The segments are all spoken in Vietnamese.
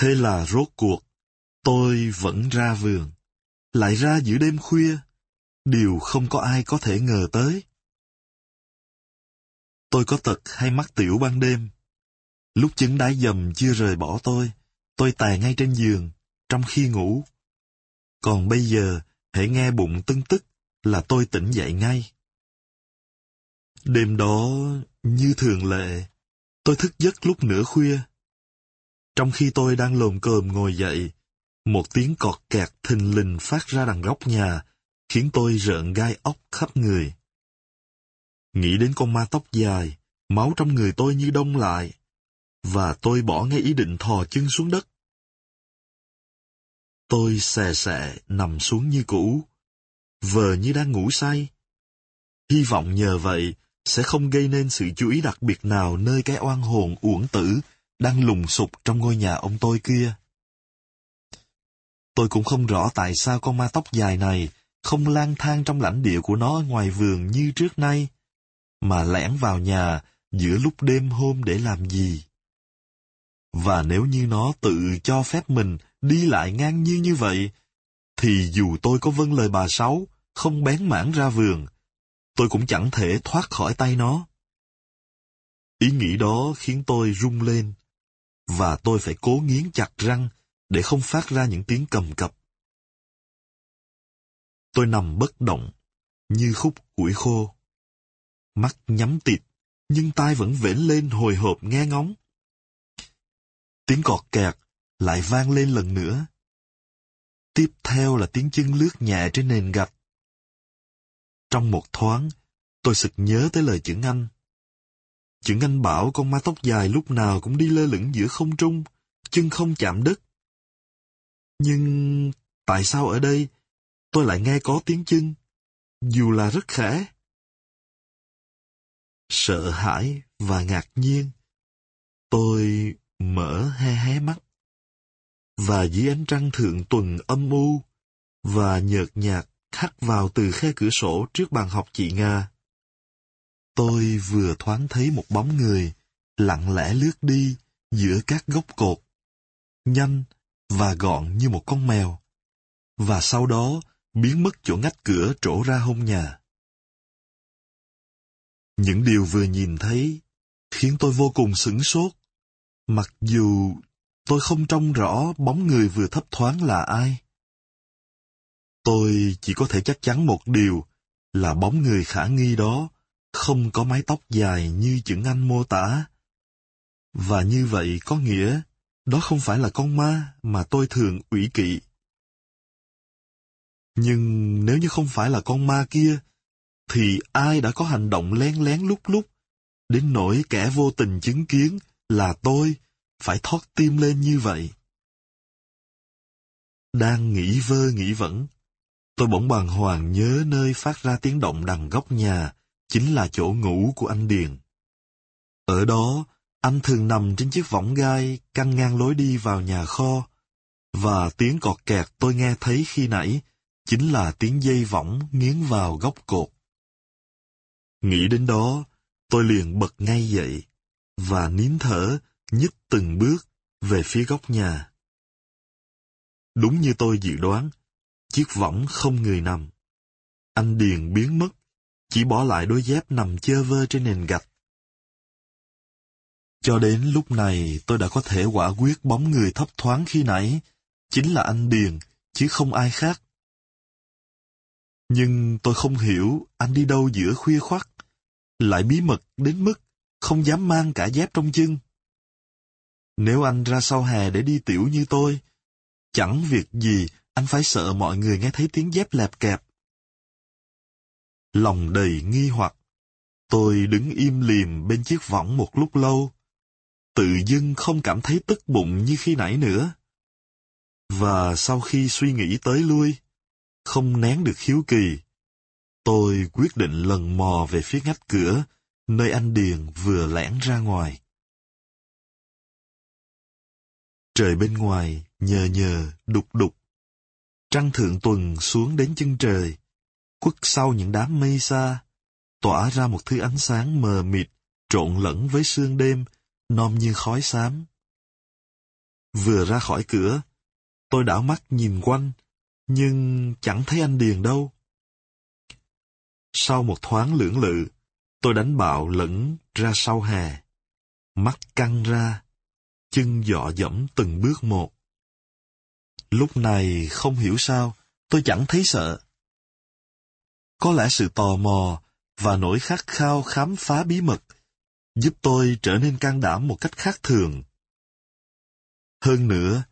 Thế là rốt cuộc, tôi vẫn ra vườn, lại ra giữa đêm khuya, điều không có ai có thể ngờ tới. Tôi có tật hay mắc tiểu ban đêm. Lúc chứng đái dầm chưa rời bỏ tôi, tôi tè ngay trên giường, trong khi ngủ. Còn bây giờ, hãy nghe bụng tưng tức là tôi tỉnh dậy ngay. Đêm đó, như thường lệ, tôi thức giấc lúc nửa khuya. Trong khi tôi đang lồm cồm ngồi dậy, một tiếng cọt kẹt thình lình phát ra đằng góc nhà, khiến tôi rợn gai ốc khắp người. Nghĩ đến con ma tóc dài, máu trong người tôi như đông lại, và tôi bỏ ngay ý định thò chân xuống đất. Tôi xè xẹ nằm xuống như cũ, vờ như đang ngủ say. Hy vọng nhờ vậy sẽ không gây nên sự chú ý đặc biệt nào nơi cái oan hồn uổng tử đang lùng sục trong ngôi nhà ông tôi kia. Tôi cũng không rõ tại sao con ma tóc dài này không lang thang trong lãnh địa của nó ngoài vườn như trước nay, mà lẻn vào nhà giữa lúc đêm hôm để làm gì. Và nếu như nó tự cho phép mình đi lại ngang như như vậy, thì dù tôi có vâng lời bà Sáu, không bén mảng ra vườn, tôi cũng chẳng thể thoát khỏi tay nó. Ý nghĩ đó khiến tôi rung lên, và tôi phải cố nghiến chặt răng để không phát ra những tiếng cầm cập. Tôi nằm bất động, như khúc củi khô. Mắt nhắm tịt, nhưng tai vẫn vểnh lên hồi hộp nghe ngóng. Tiếng cọt kẹt lại vang lên lần nữa. Tiếp theo là tiếng chân lướt nhẹ trên nền gạch. Trong một thoáng, tôi sực nhớ tới lời chữ Anh. Chữ Anh bảo con ma tóc dài lúc nào cũng đi lơ lửng giữa không trung, chân không chạm đất. Nhưng tại sao ở đây tôi lại nghe có tiếng chân, dù là rất khẽ? Sợ hãi và ngạc nhiên, tôi mở he hé mắt. Và dưới ánh trăng thượng tuần âm u và nhợt nhạt khắc vào từ khe cửa sổ trước bàn học chị Nga. Tôi vừa thoáng thấy một bóng người lặng lẽ lướt đi giữa các gốc cột, nhanh và gọn như một con mèo, và sau đó biến mất chỗ ngách cửa trổ ra hông nhà. Những điều vừa nhìn thấy khiến tôi vô cùng sửng sốt, mặc dù tôi không trông rõ bóng người vừa thấp thoáng là ai. Tôi chỉ có thể chắc chắn một điều là bóng người khả nghi đó không có mái tóc dài như chữ Anh mô tả. Và như vậy có nghĩa đó không phải là con ma mà tôi thường ủy kỵ. Nhưng nếu như không phải là con ma kia, thì ai đã có hành động lén lén lúc lúc, đến nỗi kẻ vô tình chứng kiến là tôi phải thoát tim lên như vậy. Đang nghĩ vơ nghĩ vẩn, tôi bỗng bàng hoàng nhớ nơi phát ra tiếng động đằng góc nhà, chính là chỗ ngủ của anh Điền. Ở đó, anh thường nằm trên chiếc võng gai căng ngang lối đi vào nhà kho, và tiếng cọt kẹt tôi nghe thấy khi nãy chính là tiếng dây võng nghiến vào góc cột. Nghĩ đến đó, tôi liền bật ngay dậy, và nín thở, nhích từng bước về phía góc nhà. Đúng như tôi dự đoán, chiếc võng không người nằm. Anh Điền biến mất, chỉ bỏ lại đôi dép nằm chơ vơ trên nền gạch. Cho đến lúc này tôi đã có thể quả quyết bóng người thấp thoáng khi nãy, chính là anh Điền, chứ không ai khác. Nhưng tôi không hiểu anh đi đâu giữa khuya khoắt, lại bí mật đến mức không dám mang cả dép trong chân. Nếu anh ra sau hè để đi tiểu như tôi, chẳng việc gì anh phải sợ mọi người nghe thấy tiếng dép lẹp kẹp. Lòng đầy nghi hoặc, tôi đứng im lìm bên chiếc võng một lúc lâu, tự dưng không cảm thấy tức bụng như khi nãy nữa. Và sau khi suy nghĩ tới lui, không nén được hiếu kỳ, tôi quyết định lần mò về phía ngách cửa, nơi anh Điền vừa lẻn ra ngoài. Trời bên ngoài, nhờ nhờ, đục đục. Trăng thượng tuần xuống đến chân trời, khuất sau những đám mây xa, tỏa ra một thứ ánh sáng mờ mịt, trộn lẫn với sương đêm, nom như khói xám. Vừa ra khỏi cửa, tôi đảo mắt nhìn quanh, nhưng chẳng thấy anh Điền đâu. Sau một thoáng lưỡng lự, tôi đánh bạo lẫn ra sau hè. Mắt căng ra, chân dọ dẫm từng bước một. Lúc này không hiểu sao, tôi chẳng thấy sợ. Có lẽ sự tò mò và nỗi khát khao khám phá bí mật giúp tôi trở nên can đảm một cách khác thường. Hơn nữa,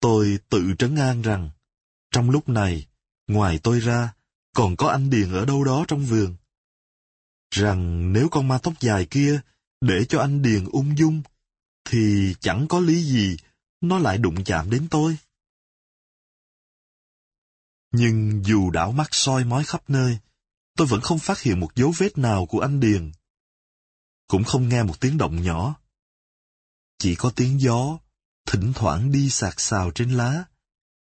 tôi tự trấn an rằng, trong lúc này, ngoài tôi ra, còn có anh Điền ở đâu đó trong vườn. Rằng nếu con ma tóc dài kia để cho anh Điền ung dung, thì chẳng có lý gì nó lại đụng chạm đến tôi. Nhưng dù đảo mắt soi mói khắp nơi, tôi vẫn không phát hiện một dấu vết nào của anh Điền. Cũng không nghe một tiếng động nhỏ. Chỉ có tiếng gió, thỉnh thoảng đi sạc xào trên lá,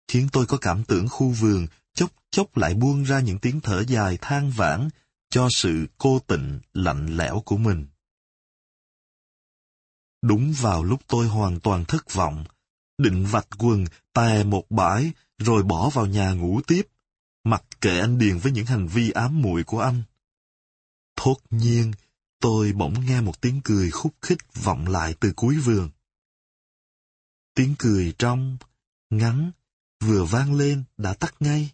khiến tôi có cảm tưởng khu vườn chốc chốc lại buông ra những tiếng thở dài than vãn cho sự cô tịnh lạnh lẽo của mình. Đúng vào lúc tôi hoàn toàn thất vọng, định vạch quần tè một bãi rồi bỏ vào nhà ngủ tiếp, mặc kệ anh Điền với những hành vi ám muội của anh. Thốt nhiên, tôi bỗng nghe một tiếng cười khúc khích vọng lại từ cuối vườn. Tiếng cười trong, ngắn, vừa vang lên đã tắt ngay.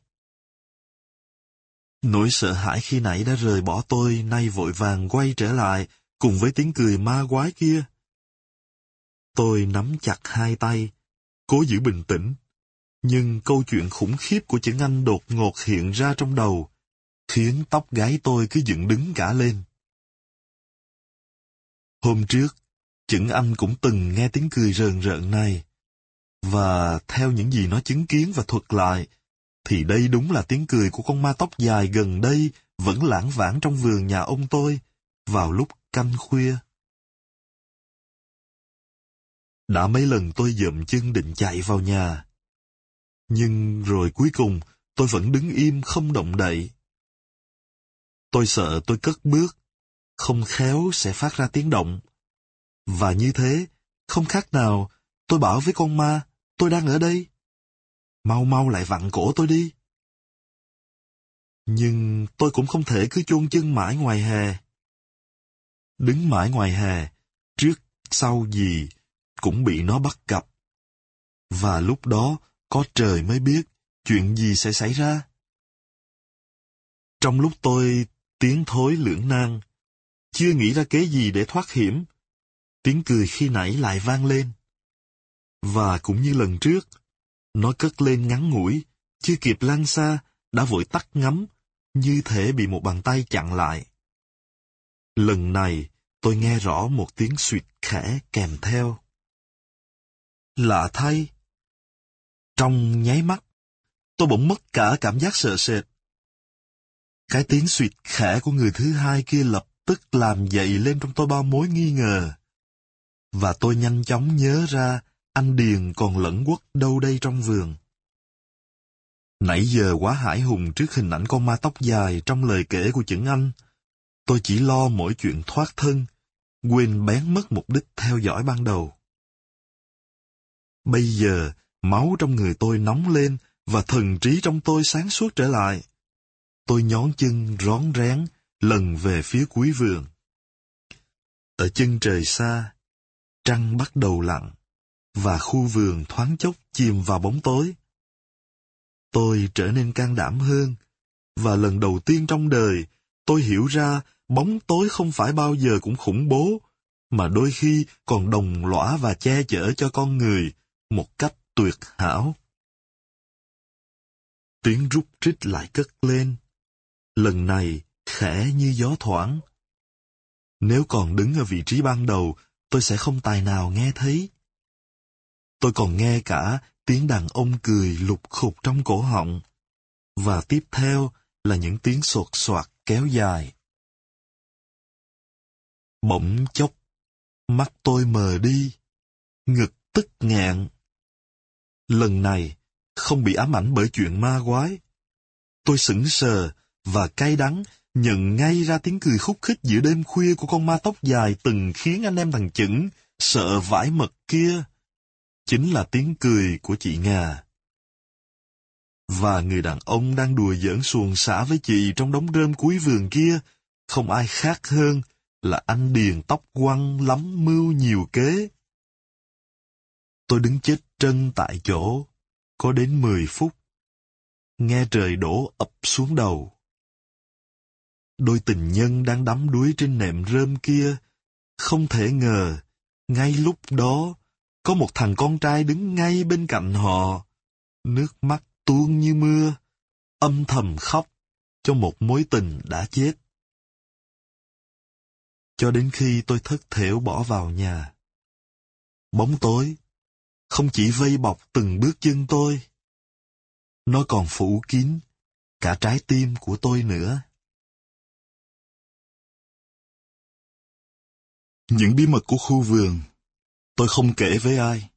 Nỗi sợ hãi khi nãy đã rời bỏ tôi nay vội vàng quay trở lại cùng với tiếng cười ma quái kia. Tôi nắm chặt hai tay, cố giữ bình tĩnh, nhưng câu chuyện khủng khiếp của chữ Anh đột ngột hiện ra trong đầu, khiến tóc gái tôi cứ dựng đứng cả lên. Hôm trước, chữ Anh cũng từng nghe tiếng cười rờn rợn này. Và theo những gì nó chứng kiến và thuật lại, thì đây đúng là tiếng cười của con ma tóc dài gần đây vẫn lãng vãng trong vườn nhà ông tôi vào lúc canh khuya. Đã mấy lần tôi dậm chân định chạy vào nhà. Nhưng rồi cuối cùng tôi vẫn đứng im không động đậy. Tôi sợ tôi cất bước, không khéo sẽ phát ra tiếng động. Và như thế, không khác nào tôi bảo với con ma, tôi đang ở đây. Mau mau lại vặn cổ tôi đi. Nhưng tôi cũng không thể cứ chôn chân mãi ngoài hè. Đứng mãi ngoài hè, trước, sau gì, cũng bị nó bắt gặp. Và lúc đó, có trời mới biết chuyện gì sẽ xảy ra. Trong lúc tôi tiếng thối lưỡng nan, chưa nghĩ ra kế gì để thoát hiểm, tiếng cười khi nãy lại vang lên. Và cũng như lần trước, nó cất lên ngắn ngủi, chưa kịp lan xa, đã vội tắt ngắm, như thể bị một bàn tay chặn lại. Lần này, tôi nghe rõ một tiếng suyệt khẽ kèm theo. Lạ thay. Trong nháy mắt, tôi bỗng mất cả cảm giác sợ sệt. Cái tiếng suyệt khẽ của người thứ hai kia lập tức làm dậy lên trong tôi bao mối nghi ngờ. Và tôi nhanh chóng nhớ ra anh Điền còn lẫn quất đâu đây trong vườn. Nãy giờ quá hải hùng trước hình ảnh con ma tóc dài trong lời kể của chữ Anh. Tôi chỉ lo mỗi chuyện thoát thân, quên bén mất mục đích theo dõi ban đầu. Bây giờ, máu trong người tôi nóng lên và thần trí trong tôi sáng suốt trở lại. Tôi nhón chân rón rén, lần về phía cuối vườn. Ở chân trời xa, trăng bắt đầu lặn, và khu vườn thoáng chốc chìm vào bóng tối. Tôi trở nên can đảm hơn, và lần đầu tiên trong đời, tôi hiểu ra bóng tối không phải bao giờ cũng khủng bố, mà đôi khi còn đồng lõa và che chở cho con người một cách tuyệt hảo. Tiếng rút rít lại cất lên. Lần này, khẽ như gió thoảng. Nếu còn đứng ở vị trí ban đầu, tôi sẽ không tài nào nghe thấy. Tôi còn nghe cả tiếng đàn ông cười lục khục trong cổ họng. Và tiếp theo là những tiếng sột soạt kéo dài. Bỗng chốc, mắt tôi mờ đi, ngực tức ngạn. Lần này, không bị ám ảnh bởi chuyện ma quái. Tôi sững sờ và cay đắng nhận ngay ra tiếng cười khúc khích giữa đêm khuya của con ma tóc dài từng khiến anh em thằng chững sợ vãi mật kia. chính là tiếng cười của chị Nga. Và người đàn ông đang đùa giỡn xuồng xả với chị trong đống rơm cuối vườn kia, không ai khác hơn là anh Điền tóc quăng lắm mưu nhiều kế. Tôi đứng chết chân tại chỗ, có đến 10 phút. Nghe trời đổ ập xuống đầu. Đôi tình nhân đang đắm đuối trên nệm rơm kia, không thể ngờ, ngay lúc đó, có một thằng con trai đứng ngay bên cạnh họ. Nước mắt tuôn như mưa, âm thầm khóc cho một mối tình đã chết. Cho đến khi tôi thất thểu bỏ vào nhà. Bóng tối, không chỉ vây bọc từng bước chân tôi, nó còn phủ kín cả trái tim của tôi nữa. Những bí mật của khu vườn, tôi không kể với ai.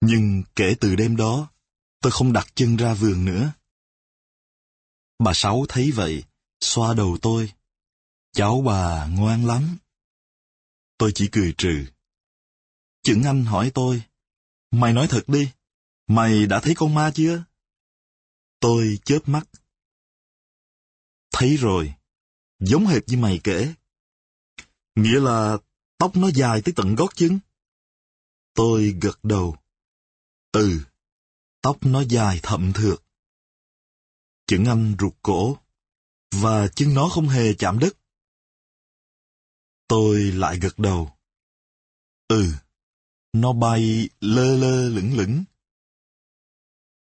Nhưng kể từ đêm đó, tôi không đặt chân ra vườn nữa. Bà Sáu thấy vậy, xoa đầu tôi. Cháu bà ngoan lắm. Tôi chỉ cười trừ. Chững anh hỏi tôi, mày nói thật đi, mày đã thấy con ma chưa? Tôi chớp mắt. Thấy rồi, giống hệt như mày kể. Nghĩa là tóc nó dài tới tận gót chân. Tôi gật đầu. Ừ, tóc nó dài thậm thượt. Chững anh rụt cổ, và chân nó không hề chạm đất. Tôi lại gật đầu. Ừ, nó bay lơ lơ lửng lửng.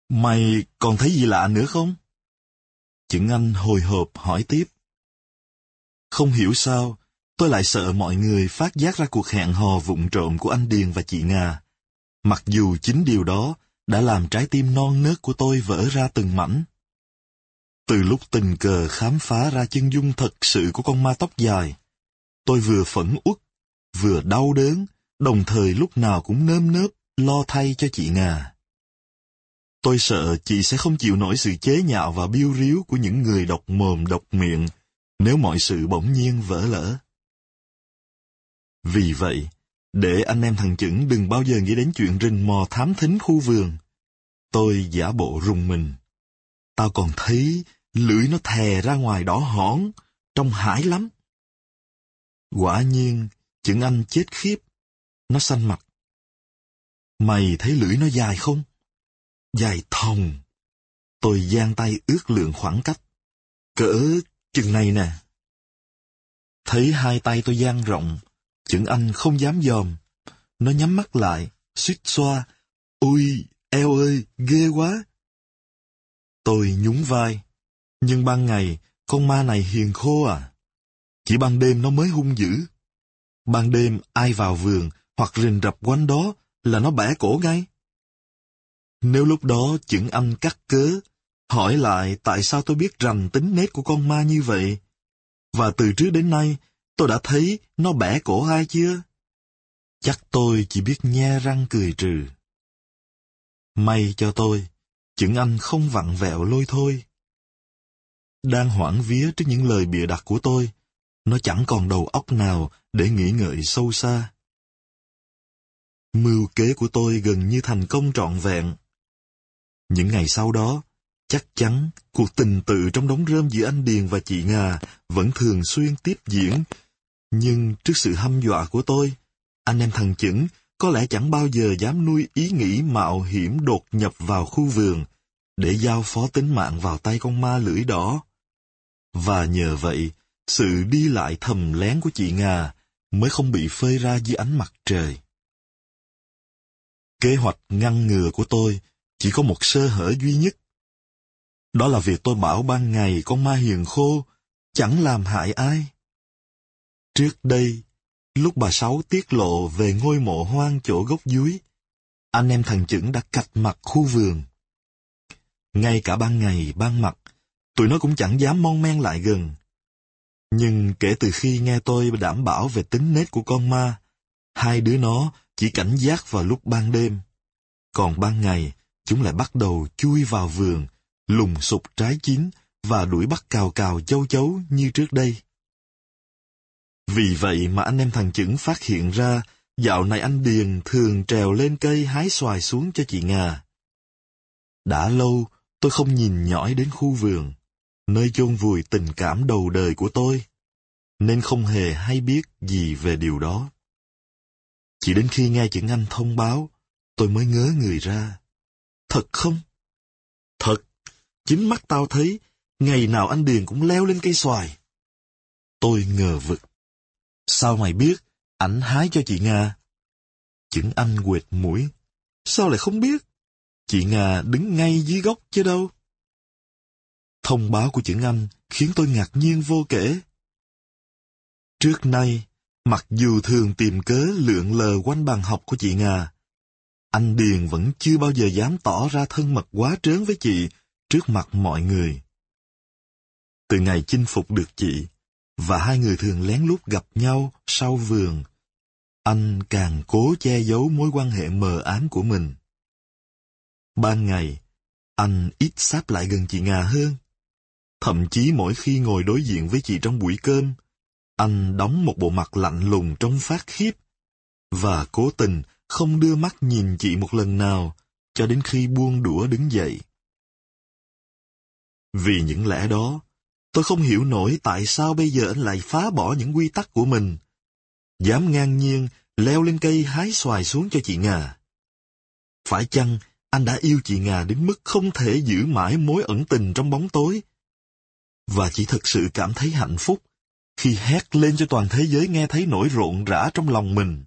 Mày còn thấy gì lạ nữa không? Chững anh hồi hộp hỏi tiếp. Không hiểu sao, tôi lại sợ mọi người phát giác ra cuộc hẹn hò vụng trộm của anh Điền và chị Nga. Mặc dù chính điều đó đã làm trái tim non nớt của tôi vỡ ra từng mảnh. Từ lúc tình cờ khám phá ra chân dung thật sự của con ma tóc dài, tôi vừa phẫn uất, vừa đau đớn, đồng thời lúc nào cũng nơm nớp, lo thay cho chị Nga. Tôi sợ chị sẽ không chịu nổi sự chế nhạo và biêu ríu của những người độc mồm độc miệng nếu mọi sự bỗng nhiên vỡ lỡ. Vì vậy, để anh em thằng chững đừng bao giờ nghĩ đến chuyện rình mò thám thính khu vườn, tôi giả bộ rùng mình. Tao còn thấy lưỡi nó thè ra ngoài đỏ hỏn, trông hãi lắm. Quả nhiên, chững anh chết khiếp. Nó xanh mặt. Mày thấy lưỡi nó dài không? Dài thòng. Tôi giang tay ước lượng khoảng cách. Cỡ chừng này nè. Thấy hai tay tôi giang rộng, chững anh không dám dòm. Nó nhắm mắt lại, suýt xoa. Ôi, eo ơi, ghê quá. Tôi nhún vai. Nhưng ban ngày, con ma này hiền khô à. Chỉ ban đêm nó mới hung dữ. Ban đêm ai vào vườn hoặc rình rập quanh đó là nó bẻ cổ ngay. Nếu lúc đó chững anh cắt cớ, hỏi lại tại sao tôi biết rành tính nết của con ma như vậy, và từ trước đến nay tôi đã thấy nó bẻ cổ ai chưa? Chắc tôi chỉ biết nhe răng cười trừ. May cho tôi, chững anh không vặn vẹo lôi thôi. Đang hoảng vía trước những lời bịa đặt của tôi, nó chẳng còn đầu óc nào để nghĩ ngợi sâu xa. Mưu kế của tôi gần như thành công trọn vẹn. Những ngày sau đó, chắc chắn cuộc tình tự trong đống rơm giữa anh Điền và chị Ngà vẫn thường xuyên tiếp diễn. Nhưng trước sự hăm dọa của tôi, anh em thằng chững có lẽ chẳng bao giờ dám nuôi ý nghĩ mạo hiểm đột nhập vào khu vườn để giao phó tính mạng vào tay con ma lưỡi đỏ. Và nhờ vậy, sự đi lại thầm lén của chị Ngà mới không bị phơi ra dưới ánh mặt trời. Kế hoạch ngăn ngừa của tôi chỉ có một sơ hở duy nhất. Đó là việc tôi bảo ban ngày con ma hiền khô chẳng làm hại ai. Trước đây, lúc bà Sáu tiết lộ về ngôi mộ hoang chỗ gốc dưới, anh em thằng chững đã cạch mặt khu vườn. Ngay cả ban ngày, ban mặt, tụi nó cũng chẳng dám mon men lại gần. Nhưng kể từ khi nghe tôi đảm bảo về tính nết của con ma, hai đứa nó chỉ cảnh giác vào lúc ban đêm. Còn ban ngày, chúng lại bắt đầu chui vào vườn, lùng sục trái chín và đuổi bắt cào cào châu chấu như trước đây. Vì vậy mà anh em thằng chững phát hiện ra dạo này anh Điền thường trèo lên cây hái xoài xuống cho chị Ngà. Đã lâu, tôi không nhìn nhõi đến khu vườn, nơi chôn vùi tình cảm đầu đời của tôi, nên không hề hay biết gì về điều đó. Chỉ đến khi nghe chữ Anh thông báo, tôi mới ngớ người ra. Thật không? Thật, chính mắt tao thấy, ngày nào anh Điền cũng leo lên cây xoài. Tôi ngờ vực. Sao mày biết, ảnh hái cho chị Nga? Chững Anh quệt mũi. Sao lại không biết? Chị Nga đứng ngay dưới gốc chứ đâu. Thông báo của chữ Anh khiến tôi ngạc nhiên vô kể. Trước nay, mặc dù thường tìm cớ lượn lờ quanh bàn học của chị Nga, anh Điền vẫn chưa bao giờ dám tỏ ra thân mật quá trớn với chị trước mặt mọi người. Từ ngày chinh phục được chị, và hai người thường lén lút gặp nhau sau vườn, anh càng cố che giấu mối quan hệ mờ ám của mình. Ban ngày, anh ít sáp lại gần chị Nga hơn. Thậm chí mỗi khi ngồi đối diện với chị trong buổi cơm, anh đóng một bộ mặt lạnh lùng trong phát khiếp, và cố tình không đưa mắt nhìn chị một lần nào, cho đến khi buông đũa đứng dậy. Vì những lẽ đó, tôi không hiểu nổi tại sao bây giờ anh lại phá bỏ những quy tắc của mình. Dám ngang nhiên leo lên cây hái xoài xuống cho chị Ngà. Phải chăng anh đã yêu chị Ngà đến mức không thể giữ mãi mối ẩn tình trong bóng tối? Và chỉ thật sự cảm thấy hạnh phúc khi hét lên cho toàn thế giới nghe thấy nỗi rộn rã trong lòng mình.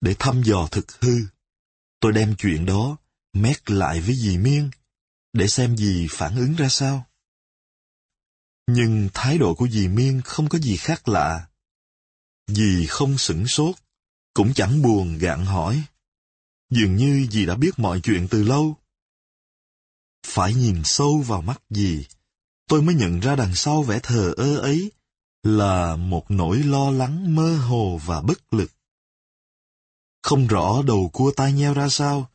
Để thăm dò thực hư, tôi đem chuyện đó mét lại với dì Miên, để xem dì phản ứng ra sao. Nhưng thái độ của dì Miên không có gì khác lạ. Dì không sửng sốt, cũng chẳng buồn gạn hỏi. Dường như dì đã biết mọi chuyện từ lâu. Phải nhìn sâu vào mắt dì, tôi mới nhận ra đằng sau vẻ thờ ơ ấy là một nỗi lo lắng mơ hồ và bất lực. Không rõ đầu cua tai nheo ra sao,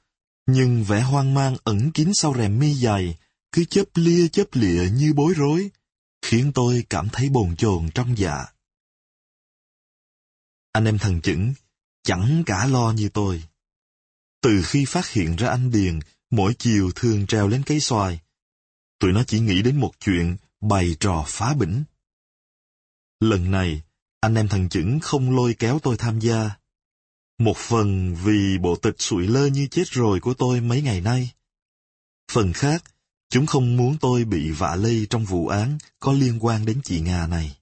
nhưng vẻ hoang mang ẩn kín sau rèm mi dài, cứ chớp lia chớp lịa như bối rối, khiến tôi cảm thấy bồn chồn trong dạ. Anh em thần chững, chẳng cả lo như tôi. Từ khi phát hiện ra anh Điền, mỗi chiều thường trèo lên cây xoài, tụi nó chỉ nghĩ đến một chuyện bày trò phá bỉnh. Lần này, anh em thằng chững không lôi kéo tôi tham gia. Một phần vì bộ tịch sụi lơ như chết rồi của tôi mấy ngày nay. Phần khác, chúng không muốn tôi bị vạ lây trong vụ án có liên quan đến chị Nga này.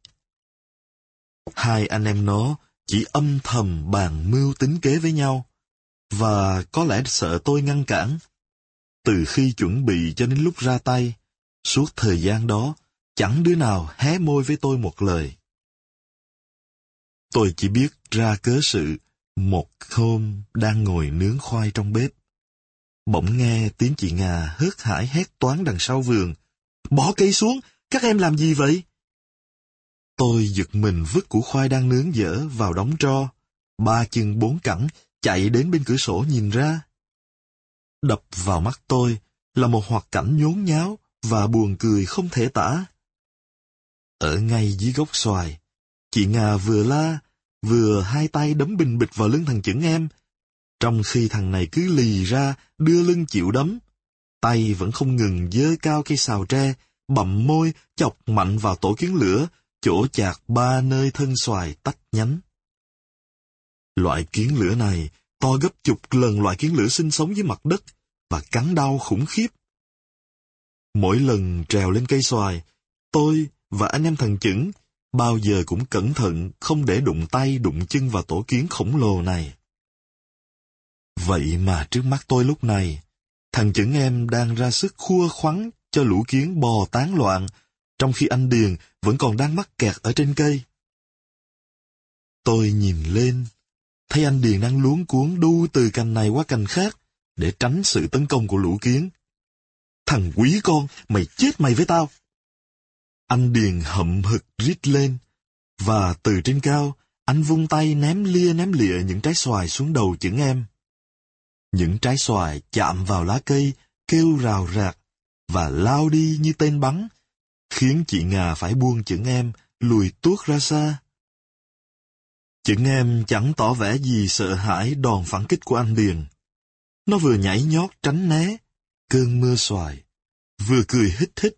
Hai anh em nó chỉ âm thầm bàn mưu tính kế với nhau, và có lẽ sợ tôi ngăn cản. Từ khi chuẩn bị cho đến lúc ra tay, suốt thời gian đó, chẳng đứa nào hé môi với tôi một lời. Tôi chỉ biết ra cớ sự, một hôm đang ngồi nướng khoai trong bếp. Bỗng nghe tiếng chị Nga hớt hải hét toán đằng sau vườn. Bỏ cây xuống, các em làm gì vậy? Tôi giật mình vứt củ khoai đang nướng dở vào đống tro. Ba chân bốn cẳng chạy đến bên cửa sổ nhìn ra. Đập vào mắt tôi là một hoạt cảnh nhốn nháo và buồn cười không thể tả. Ở ngay dưới gốc xoài, chị Nga vừa la, vừa hai tay đấm bình bịch vào lưng thằng chững em, trong khi thằng này cứ lì ra, đưa lưng chịu đấm. Tay vẫn không ngừng dơ cao cây xào tre, bậm môi, chọc mạnh vào tổ kiến lửa, chỗ chạc ba nơi thân xoài tách nhánh. Loại kiến lửa này to gấp chục lần loại kiến lửa sinh sống dưới mặt đất và cắn đau khủng khiếp. Mỗi lần trèo lên cây xoài, tôi và anh em thằng chững bao giờ cũng cẩn thận không để đụng tay đụng chân vào tổ kiến khổng lồ này. Vậy mà trước mắt tôi lúc này, thằng chững em đang ra sức khua khoắn cho lũ kiến bò tán loạn, trong khi anh Điền vẫn còn đang mắc kẹt ở trên cây. Tôi nhìn lên, thấy anh Điền đang luống cuốn đu từ cành này qua cành khác để tránh sự tấn công của lũ kiến. Thằng quý con, mày chết mày với tao. Anh Điền hậm hực rít lên, và từ trên cao, anh vung tay ném lia ném lịa những trái xoài xuống đầu chững em. Những trái xoài chạm vào lá cây, kêu rào rạc, và lao đi như tên bắn, khiến chị Ngà phải buông chững em, lùi tuốt ra xa. Chững em chẳng tỏ vẻ gì sợ hãi đòn phản kích của anh Điền. Nó vừa nhảy nhót tránh né, cơn mưa xoài, vừa cười hít hít.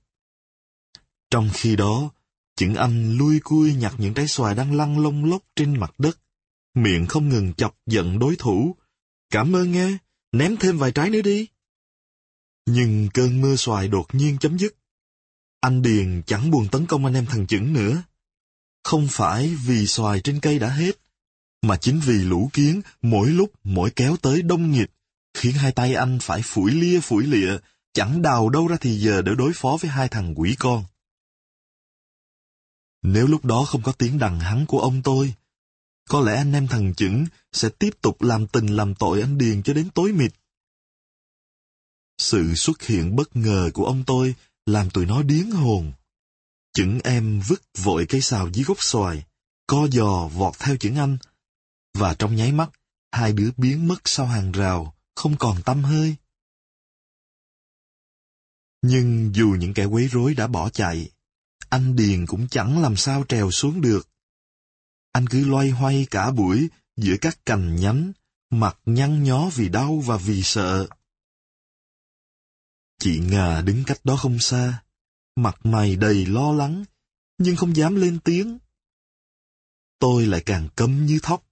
Trong khi đó, chừng anh lui cui nhặt những trái xoài đang lăn lông lốc trên mặt đất, miệng không ngừng chọc giận đối thủ. Cảm ơn nghe, ném thêm vài trái nữa đi. Nhưng cơn mưa xoài đột nhiên chấm dứt. Anh Điền chẳng buồn tấn công anh em thằng chững nữa. Không phải vì xoài trên cây đã hết, mà chính vì lũ kiến mỗi lúc mỗi kéo tới đông nghịch, khiến hai tay anh phải phủi lia phủi lịa, chẳng đào đâu ra thì giờ để đối phó với hai thằng quỷ con. Nếu lúc đó không có tiếng đằng hắn của ông tôi, có lẽ anh em thằng chững sẽ tiếp tục làm tình làm tội anh Điền cho đến tối mịt. Sự xuất hiện bất ngờ của ông tôi làm tụi nó điếng hồn. Chững em vứt vội cây xào dưới gốc xoài, co giò vọt theo chững anh, và trong nháy mắt, hai đứa biến mất sau hàng rào, không còn tâm hơi. Nhưng dù những kẻ quấy rối đã bỏ chạy, anh Điền cũng chẳng làm sao trèo xuống được. Anh cứ loay hoay cả buổi giữa các cành nhánh, mặt nhăn nhó vì đau và vì sợ. Chị Ngà đứng cách đó không xa, mặt mày đầy lo lắng, nhưng không dám lên tiếng. Tôi lại càng cấm như thóc.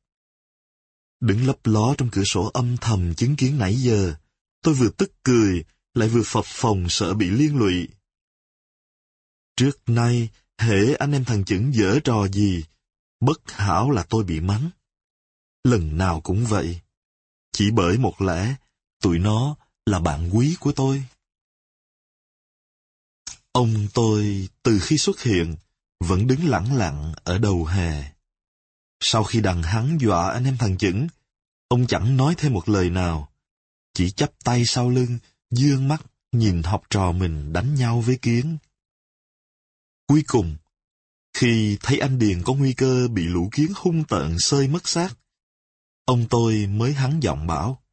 Đứng lấp ló trong cửa sổ âm thầm chứng kiến nãy giờ, tôi vừa tức cười, lại vừa phập phòng sợ bị liên lụy. Trước nay, hễ anh em thằng chững dở trò gì, bất hảo là tôi bị mắng. Lần nào cũng vậy. Chỉ bởi một lẽ, tụi nó là bạn quý của tôi. Ông tôi từ khi xuất hiện vẫn đứng lặng lặng ở đầu hè. Sau khi đằng hắn dọa anh em thằng chững, ông chẳng nói thêm một lời nào, chỉ chắp tay sau lưng, dương mắt nhìn học trò mình đánh nhau với kiến. Cuối cùng, khi thấy anh Điền có nguy cơ bị lũ kiến hung tợn sơi mất xác, ông tôi mới hắn giọng bảo,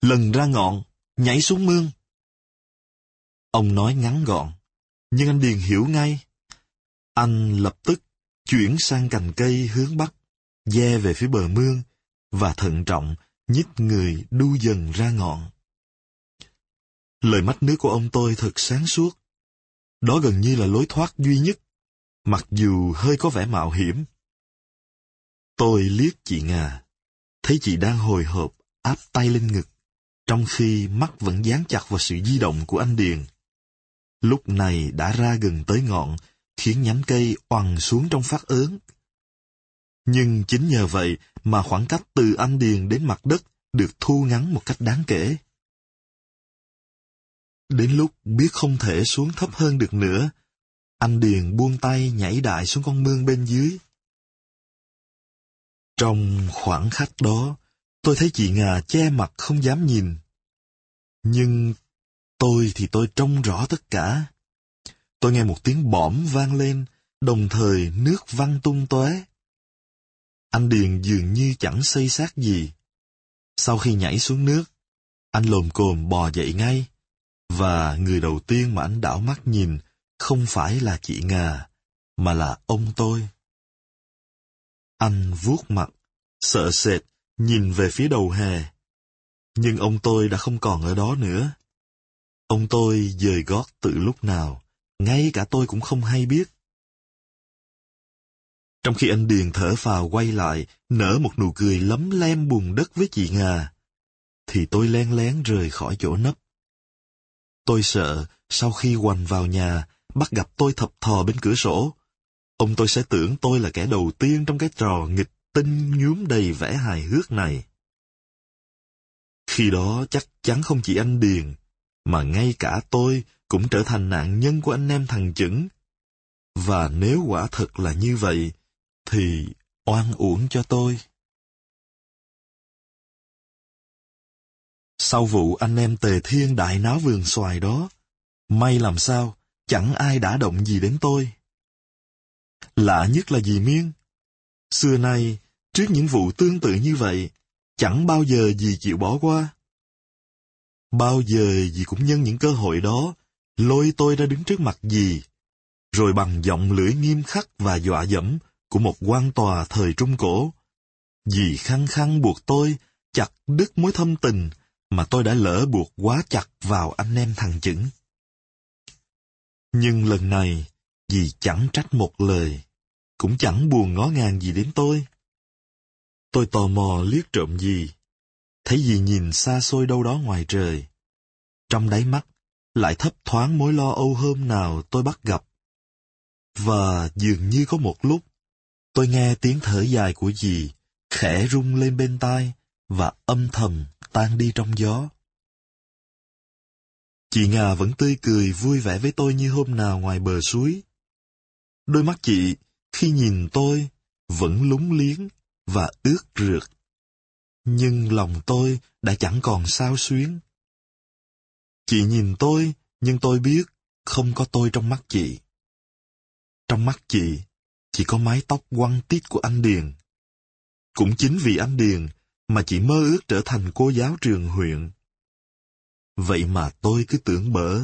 lần ra ngọn, nhảy xuống mương. Ông nói ngắn gọn, nhưng anh Điền hiểu ngay. Anh lập tức chuyển sang cành cây hướng bắc, dè về phía bờ mương, và thận trọng nhích người đu dần ra ngọn. Lời mắt nước của ông tôi thật sáng suốt. Đó gần như là lối thoát duy nhất, mặc dù hơi có vẻ mạo hiểm. Tôi liếc chị Ngà, thấy chị đang hồi hộp áp tay lên ngực, trong khi mắt vẫn dán chặt vào sự di động của anh Điền lúc này đã ra gần tới ngọn, khiến nhánh cây oằn xuống trong phát ớn. Nhưng chính nhờ vậy mà khoảng cách từ anh Điền đến mặt đất được thu ngắn một cách đáng kể. Đến lúc biết không thể xuống thấp hơn được nữa, anh Điền buông tay nhảy đại xuống con mương bên dưới. Trong khoảng khắc đó, tôi thấy chị Ngà che mặt không dám nhìn. Nhưng Tôi thì tôi trông rõ tất cả. Tôi nghe một tiếng bõm vang lên, đồng thời nước văng tung tóe. Anh Điền dường như chẳng xây xác gì. Sau khi nhảy xuống nước, anh lồm cồm bò dậy ngay, và người đầu tiên mà anh đảo mắt nhìn không phải là chị Ngà, mà là ông tôi. Anh vuốt mặt, sợ sệt, nhìn về phía đầu hè. Nhưng ông tôi đã không còn ở đó nữa. Ông tôi dời gót từ lúc nào, ngay cả tôi cũng không hay biết. Trong khi anh Điền thở phào quay lại, nở một nụ cười lấm lem bùn đất với chị nga thì tôi len lén rời khỏi chỗ nấp. Tôi sợ, sau khi hoành vào nhà, bắt gặp tôi thập thò bên cửa sổ, ông tôi sẽ tưởng tôi là kẻ đầu tiên trong cái trò nghịch tinh nhuốm đầy vẻ hài hước này. Khi đó chắc chắn không chỉ anh Điền, mà ngay cả tôi cũng trở thành nạn nhân của anh em thằng chững. Và nếu quả thật là như vậy, thì oan uổng cho tôi. Sau vụ anh em Tề Thiên đại náo vườn xoài đó, may làm sao, chẳng ai đã động gì đến tôi. Lạ nhất là gì miên? Xưa nay, trước những vụ tương tự như vậy, chẳng bao giờ Dì chịu bỏ qua. Bao giờ dì cũng nhân những cơ hội đó, lôi tôi ra đứng trước mặt dì, rồi bằng giọng lưỡi nghiêm khắc và dọa dẫm của một quan tòa thời Trung Cổ, vì khăng khăng buộc tôi chặt đứt mối thâm tình mà tôi đã lỡ buộc quá chặt vào anh em thằng chững. Nhưng lần này, dì chẳng trách một lời, cũng chẳng buồn ngó ngàng gì đến tôi. Tôi tò mò liếc trộm dì, thấy dì nhìn xa xôi đâu đó ngoài trời. Trong đáy mắt, lại thấp thoáng mối lo âu hôm nào tôi bắt gặp. Và dường như có một lúc, tôi nghe tiếng thở dài của dì khẽ rung lên bên tai và âm thầm tan đi trong gió. Chị Ngà vẫn tươi cười vui vẻ với tôi như hôm nào ngoài bờ suối. Đôi mắt chị, khi nhìn tôi, vẫn lúng liếng và ướt rượt. Nhưng lòng tôi đã chẳng còn sao xuyến. Chị nhìn tôi, nhưng tôi biết không có tôi trong mắt chị. Trong mắt chị, chỉ có mái tóc quăng tít của anh Điền. Cũng chính vì anh Điền mà chị mơ ước trở thành cô giáo trường huyện. Vậy mà tôi cứ tưởng bở.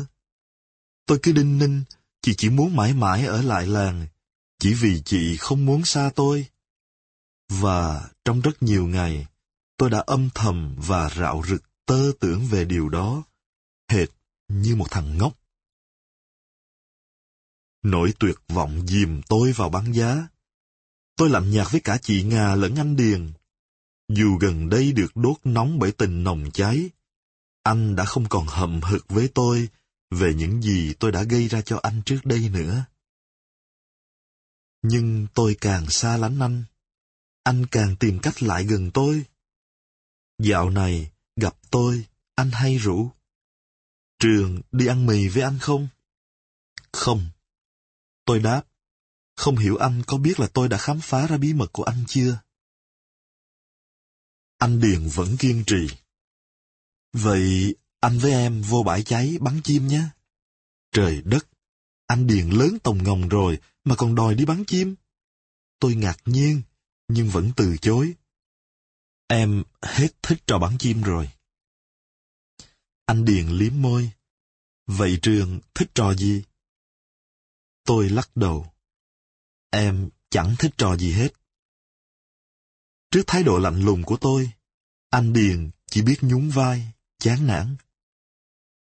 Tôi cứ đinh ninh, chị chỉ muốn mãi mãi ở lại làng, chỉ vì chị không muốn xa tôi. Và trong rất nhiều ngày, tôi đã âm thầm và rạo rực tơ tưởng về điều đó, hệt như một thằng ngốc. Nỗi tuyệt vọng dìm tôi vào băng giá. Tôi lạnh nhạt với cả chị nga lẫn anh Điền. Dù gần đây được đốt nóng bởi tình nồng cháy, anh đã không còn hậm hực với tôi về những gì tôi đã gây ra cho anh trước đây nữa. Nhưng tôi càng xa lánh anh, anh càng tìm cách lại gần tôi. Dạo này, gặp tôi, anh hay rủ. Trường, đi ăn mì với anh không? Không. Tôi đáp, không hiểu anh có biết là tôi đã khám phá ra bí mật của anh chưa? Anh Điền vẫn kiên trì. Vậy anh với em vô bãi cháy bắn chim nhé. Trời đất, anh Điền lớn tồng ngồng rồi mà còn đòi đi bắn chim. Tôi ngạc nhiên, nhưng vẫn từ chối. Em hết thích trò bắn chim rồi. Anh Điền liếm môi. Vậy Trường thích trò gì? Tôi lắc đầu. Em chẳng thích trò gì hết. Trước thái độ lạnh lùng của tôi, anh Điền chỉ biết nhún vai, chán nản.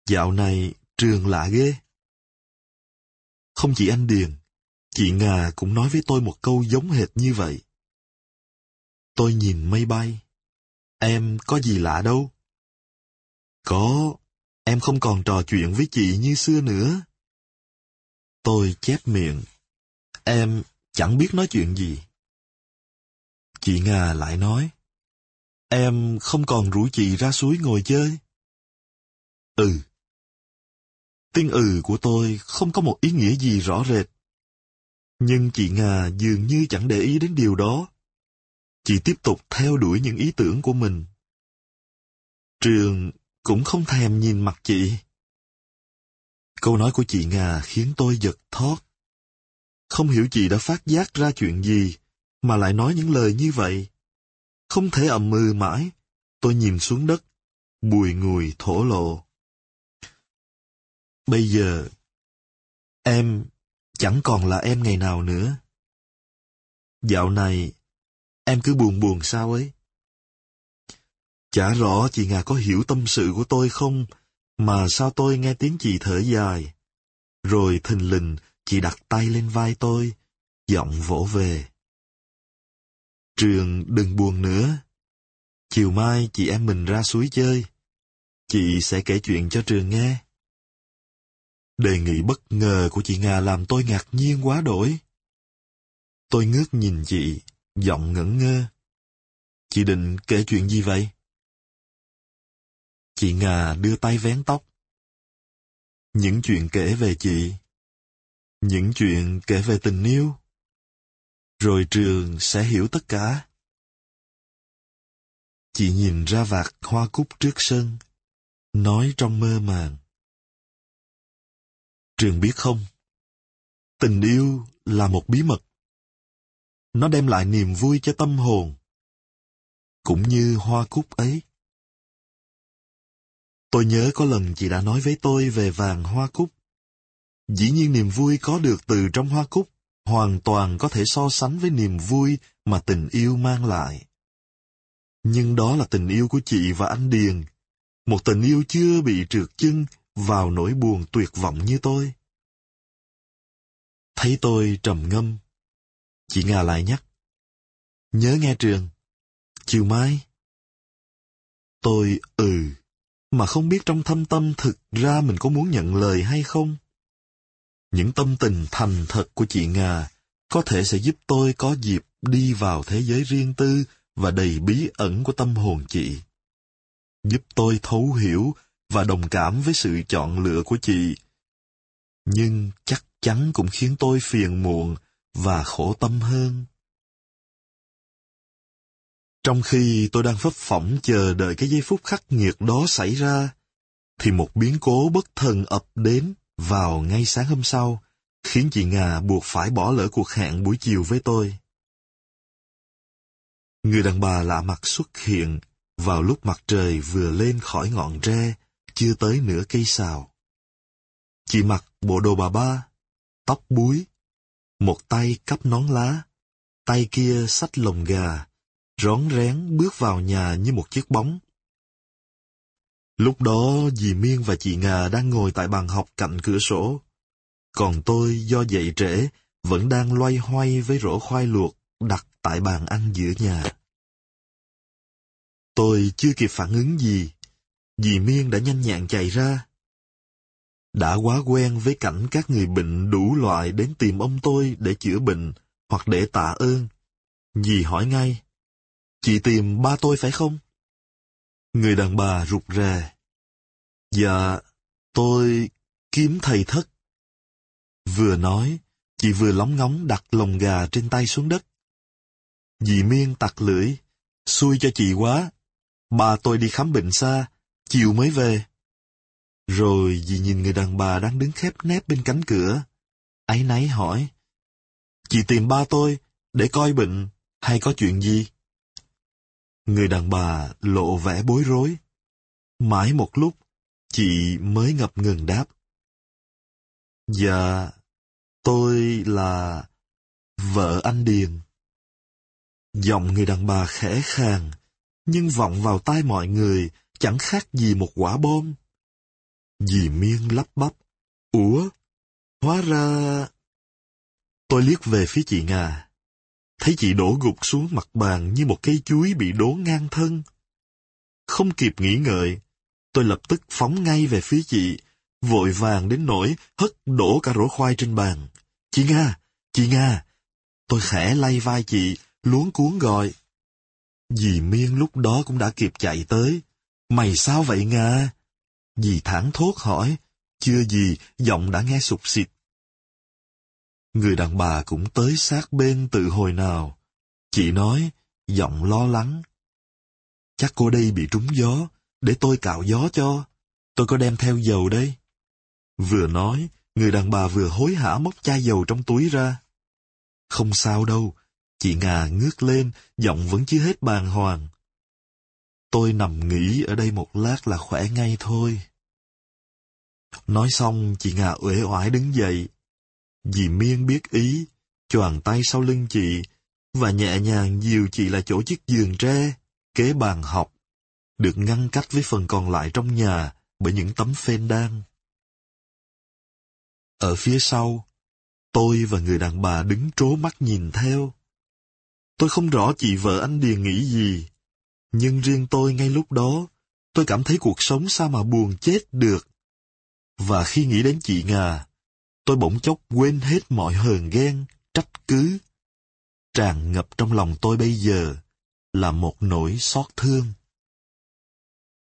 Dạo này trường lạ ghê. Không chỉ anh Điền, chị Ngà cũng nói với tôi một câu giống hệt như vậy. Tôi nhìn mây bay. Em có gì lạ đâu. Có, em không còn trò chuyện với chị như xưa nữa. Tôi chép miệng. Em chẳng biết nói chuyện gì. Chị nga lại nói. Em không còn rủ chị ra suối ngồi chơi. Ừ. Tiếng ừ của tôi không có một ý nghĩa gì rõ rệt. Nhưng chị nga dường như chẳng để ý đến điều đó. Chị tiếp tục theo đuổi những ý tưởng của mình. Trường cũng không thèm nhìn mặt chị. Câu nói của chị nga khiến tôi giật thót. Không hiểu chị đã phát giác ra chuyện gì, mà lại nói những lời như vậy. Không thể ậm mừ mãi, tôi nhìn xuống đất, bùi ngùi thổ lộ. Bây giờ, em chẳng còn là em ngày nào nữa. Dạo này, em cứ buồn buồn sao ấy. Chả rõ chị nga có hiểu tâm sự của tôi không, mà sao tôi nghe tiếng chị thở dài. Rồi thình lình, chị đặt tay lên vai tôi, giọng vỗ về. Trường đừng buồn nữa. Chiều mai chị em mình ra suối chơi. Chị sẽ kể chuyện cho Trường nghe. Đề nghị bất ngờ của chị nga làm tôi ngạc nhiên quá đổi. Tôi ngước nhìn chị, giọng ngẩn ngơ. Chị định kể chuyện gì vậy? Chị Ngà đưa tay vén tóc. Những chuyện kể về chị. Những chuyện kể về tình yêu. Rồi trường sẽ hiểu tất cả. Chị nhìn ra vạt hoa cúc trước sân, nói trong mơ màng. Trường biết không, tình yêu là một bí mật. Nó đem lại niềm vui cho tâm hồn, cũng như hoa cúc ấy. Tôi nhớ có lần chị đã nói với tôi về vàng hoa cúc. Dĩ nhiên niềm vui có được từ trong hoa cúc hoàn toàn có thể so sánh với niềm vui mà tình yêu mang lại. Nhưng đó là tình yêu của chị và anh Điền. Một tình yêu chưa bị trượt chân vào nỗi buồn tuyệt vọng như tôi. Thấy tôi trầm ngâm, chị Nga lại nhắc. Nhớ nghe trường, chiều mai. Tôi ừ, mà không biết trong thâm tâm thực ra mình có muốn nhận lời hay không. Những tâm tình thành thật của chị Nga có thể sẽ giúp tôi có dịp đi vào thế giới riêng tư và đầy bí ẩn của tâm hồn chị. Giúp tôi thấu hiểu và đồng cảm với sự chọn lựa của chị. Nhưng chắc chắn cũng khiến tôi phiền muộn và khổ tâm hơn. Trong khi tôi đang phấp phỏng chờ đợi cái giây phút khắc nghiệt đó xảy ra, thì một biến cố bất thần ập đến vào ngay sáng hôm sau, khiến chị Nga buộc phải bỏ lỡ cuộc hẹn buổi chiều với tôi. Người đàn bà lạ mặt xuất hiện vào lúc mặt trời vừa lên khỏi ngọn tre, chưa tới nửa cây xào. Chị mặc bộ đồ bà ba, tóc búi, một tay cắp nón lá, tay kia xách lồng gà, rón rén bước vào nhà như một chiếc bóng. Lúc đó dì Miên và chị Ngà đang ngồi tại bàn học cạnh cửa sổ. Còn tôi do dậy trễ, vẫn đang loay hoay với rổ khoai luộc đặt tại bàn ăn giữa nhà. Tôi chưa kịp phản ứng gì, dì Miên đã nhanh nhẹn chạy ra. Đã quá quen với cảnh các người bệnh đủ loại đến tìm ông tôi để chữa bệnh hoặc để tạ ơn. Dì hỏi ngay, chị tìm ba tôi phải không? Người đàn bà rụt rè. Dạ, tôi kiếm thầy thất. Vừa nói, chị vừa lóng ngóng đặt lồng gà trên tay xuống đất. Dì Miên tặc lưỡi, xui cho chị quá. Bà tôi đi khám bệnh xa, chiều mới về. Rồi dì nhìn người đàn bà đang đứng khép nép bên cánh cửa. Ấy náy hỏi, Chị tìm ba tôi để coi bệnh hay có chuyện gì? Người đàn bà lộ vẻ bối rối. Mãi một lúc, chị mới ngập ngừng đáp. Dạ, tôi là vợ anh Điền. Giọng người đàn bà khẽ khàng, nhưng vọng vào tai mọi người chẳng khác gì một quả bom. Dì Miên lắp bắp. Ủa? Hóa ra... Tôi liếc về phía chị Nga. Thấy chị đổ gục xuống mặt bàn như một cây chuối bị đố ngang thân. Không kịp nghĩ ngợi, tôi lập tức phóng ngay về phía chị, vội vàng đến nỗi hất đổ cả rổ khoai trên bàn. Chị Nga, chị Nga. Tôi khẽ lay vai chị, luống cuốn gọi. Dì Miên lúc đó cũng đã kịp chạy tới. Mày sao vậy Nga? Dì thẳng thốt hỏi. Chưa gì, giọng đã nghe sụp xịt. Người đàn bà cũng tới sát bên từ hồi nào. Chị nói, giọng lo lắng. Chắc cô đây bị trúng gió, để tôi cạo gió cho. Tôi có đem theo dầu đây. Vừa nói, người đàn bà vừa hối hả móc chai dầu trong túi ra. Không sao đâu, chị Ngà ngước lên, giọng vẫn chưa hết bàng hoàng. Tôi nằm nghỉ ở đây một lát là khỏe ngay thôi. Nói xong, chị Ngà uể oải đứng dậy. Dì Miên biết ý, choàng tay sau lưng chị, và nhẹ nhàng dìu chị là chỗ chiếc giường tre, kế bàn học, được ngăn cách với phần còn lại trong nhà bởi những tấm phên đan. Ở phía sau, tôi và người đàn bà đứng trố mắt nhìn theo. Tôi không rõ chị vợ anh Điền nghĩ gì, nhưng riêng tôi ngay lúc đó, tôi cảm thấy cuộc sống sao mà buồn chết được. Và khi nghĩ đến chị Ngà, tôi bỗng chốc quên hết mọi hờn ghen, trách cứ. Tràn ngập trong lòng tôi bây giờ là một nỗi xót thương.